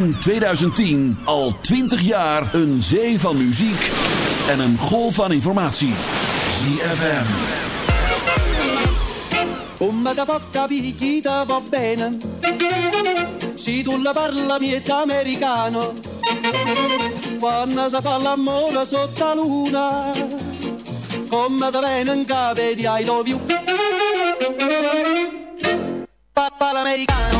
In 2010 al 20 jaar een zee van muziek en een golf van informatie. ZFM. Come da poca picchita va bene Si tu la parla miezza americano? Quando si fa l'amore sotto luna. Come da bene in capo di I love you. Papà l'americano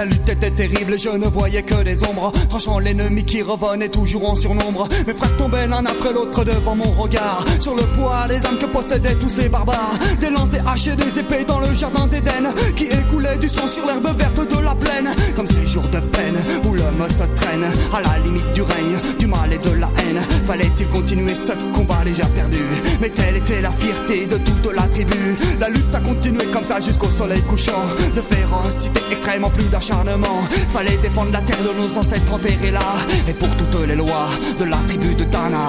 La lutte était terrible, je ne voyais que des ombres, tranchant l'ennemi qui revenait toujours en surnombre. Mes frères tombaient l'un après l'autre devant mon regard, sur le poids des âmes que possédaient tous ces barbares. Des lances, des haches et des épées dans le jardin d'Éden, qui écoulait du sang sur l'herbe verte de la plaine. Comme ces jours de peine où l'homme se traîne à la limite du règne, du mal et de la haine. Fallait-il continuer ce combat déjà perdu? Mais telle était la fierté de toute la tribu. La lutte a continué comme ça jusqu'au soleil couchant. De férocité extrêmement plus d'acharnement. Fallait défendre la terre de nos ancêtres enterrés là. Et pour toutes les lois de la tribu de Dana.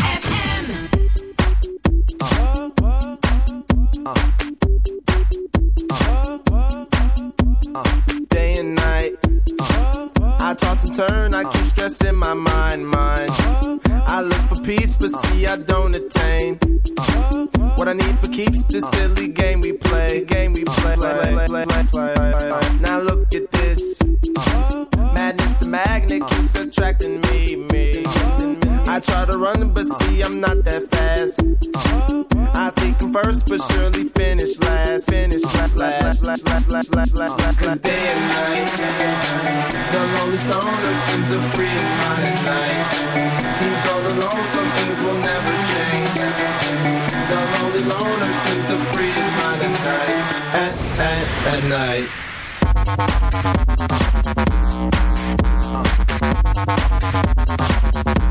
first, but surely finish last. Finish last, last, last, last, last, last, last, last. Cause day and night, the lonely loner seems the free of mind at night. He's all alone, some things will never change. The lonely loner seems the free of mind at night. At, at, at night. Uh.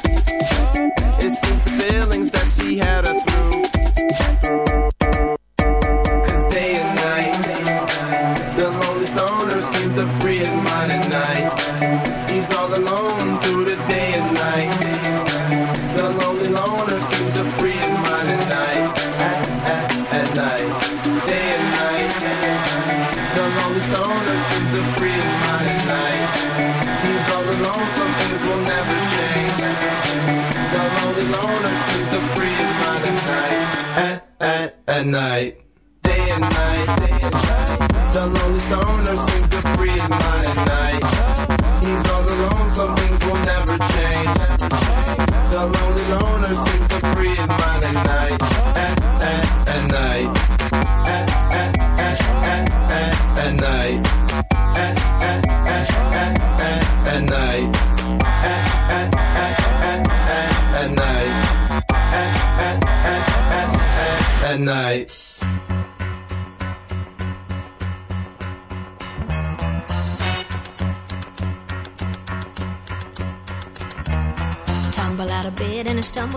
and night. Day and night, day and night. The lonely stoner sings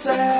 said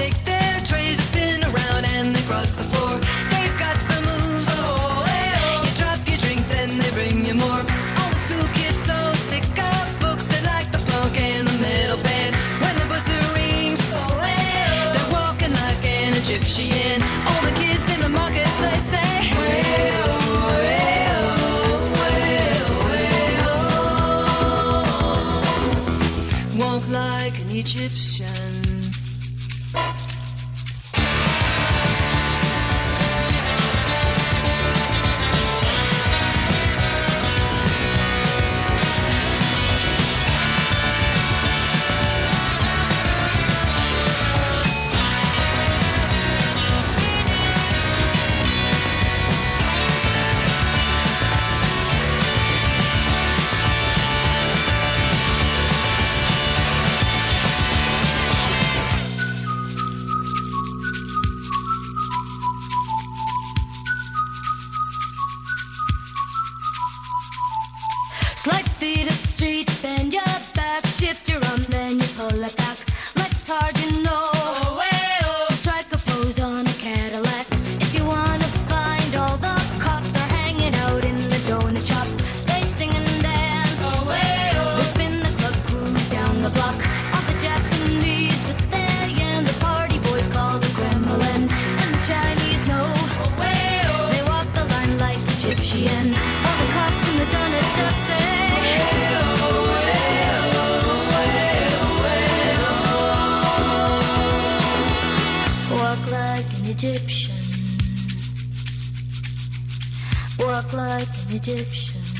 Take their trays spin around and they cross the floor. They've got the moves. Oh, oh, You drop your drink, then they bring you more. All the school kids so sick of books, they like the punk and the metal band. When the buzzer rings, oh, oh, they're walking like an Egyptian. All the kids in the marketplace say, "Way-oh, way-oh, way-oh, way-oh." rejection.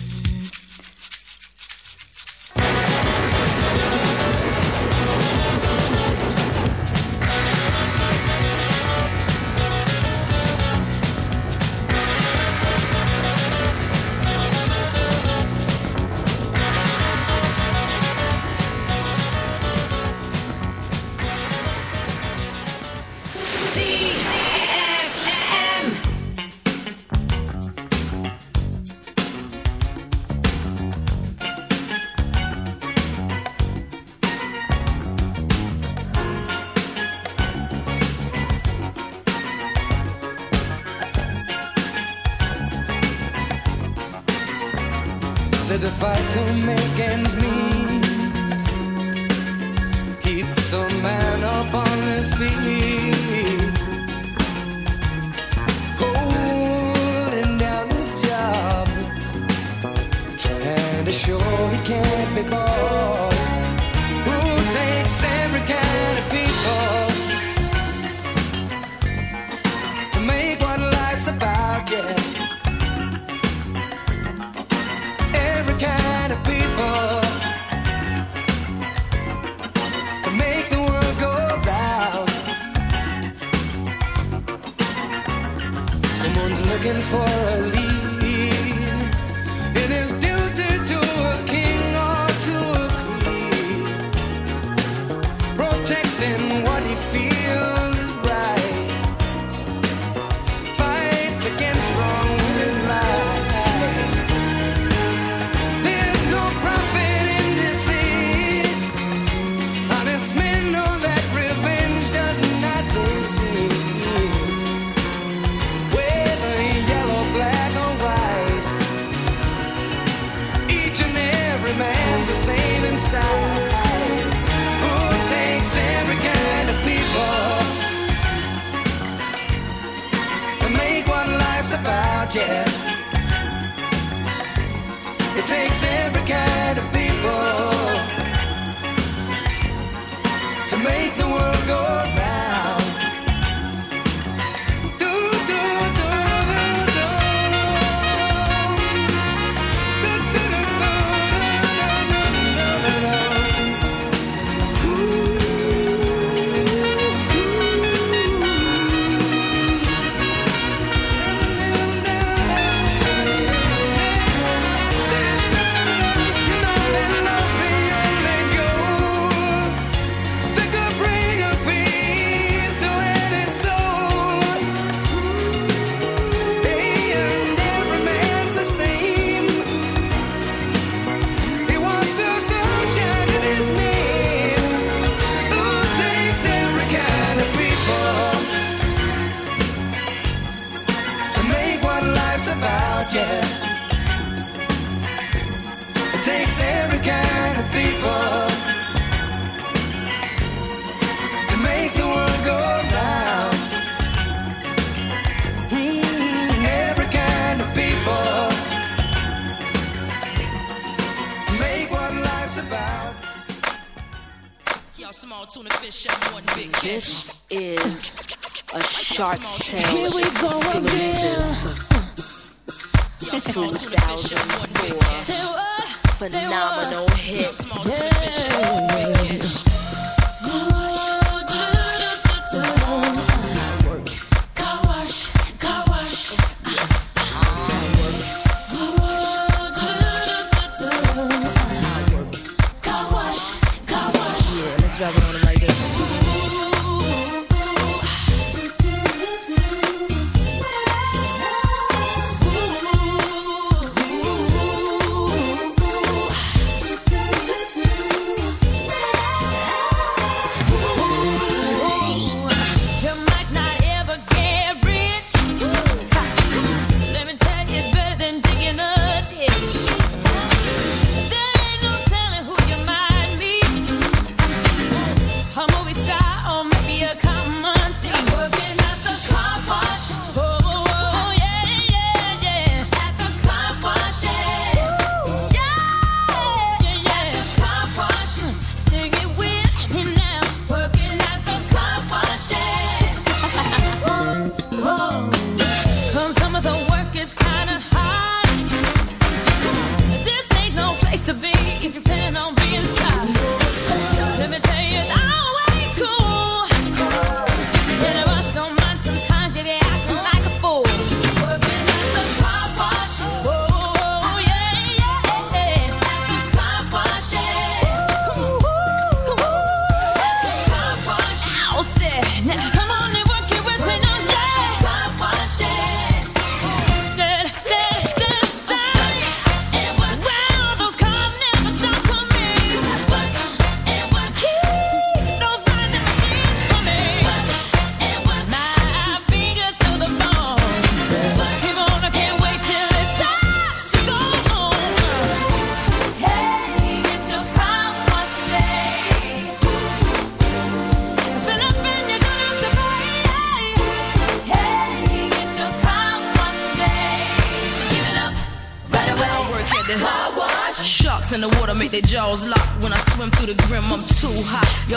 2004. Phenomenal hit.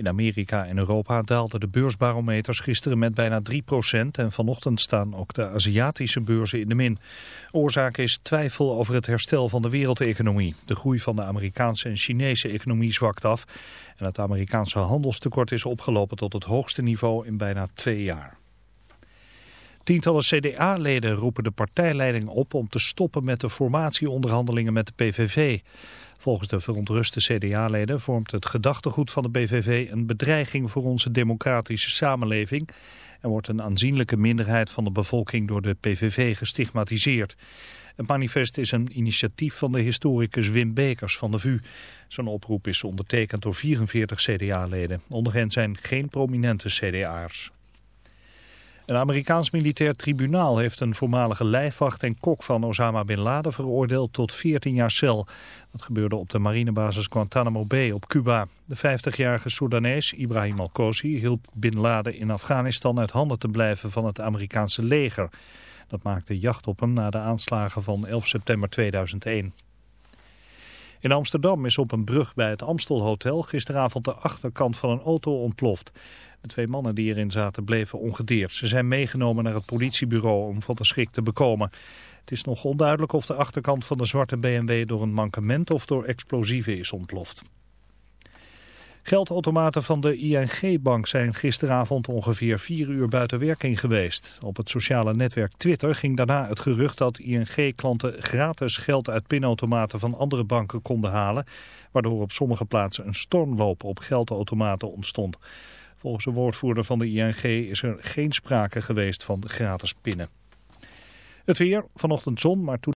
In Amerika en Europa daalden de beursbarometers gisteren met bijna 3% en vanochtend staan ook de Aziatische beurzen in de min. Oorzaak is twijfel over het herstel van de wereldeconomie. De groei van de Amerikaanse en Chinese economie zwakt af en het Amerikaanse handelstekort is opgelopen tot het hoogste niveau in bijna twee jaar. Tientallen CDA-leden roepen de partijleiding op om te stoppen met de formatieonderhandelingen met de PVV. Volgens de verontruste CDA-leden vormt het gedachtegoed van de PVV een bedreiging voor onze democratische samenleving en wordt een aanzienlijke minderheid van de bevolking door de PVV gestigmatiseerd. Het manifest is een initiatief van de historicus Wim Bekers van de VU. Zijn oproep is ondertekend door 44 CDA-leden. Onder hen zijn geen prominente CDA'ers. Een Amerikaans militair tribunaal heeft een voormalige lijfwacht en kok van Osama Bin Laden veroordeeld tot 14 jaar cel. Dat gebeurde op de marinebasis Guantanamo Bay op Cuba. De 50-jarige Soedanees Ibrahim al-Kosi hielp Bin Laden in Afghanistan uit handen te blijven van het Amerikaanse leger. Dat maakte jacht op hem na de aanslagen van 11 september 2001. In Amsterdam is op een brug bij het Amstelhotel gisteravond de achterkant van een auto ontploft. De twee mannen die erin zaten bleven ongedeerd. Ze zijn meegenomen naar het politiebureau om van de schrik te bekomen. Het is nog onduidelijk of de achterkant van de zwarte BMW door een mankement of door explosieven is ontploft. Geldautomaten van de ING-bank zijn gisteravond ongeveer vier uur buiten werking geweest. Op het sociale netwerk Twitter ging daarna het gerucht dat ING-klanten gratis geld uit pinautomaten van andere banken konden halen, waardoor op sommige plaatsen een stormloop op geldautomaten ontstond. Volgens een woordvoerder van de ING is er geen sprake geweest van gratis pinnen. Het weer, vanochtend zon, maar toen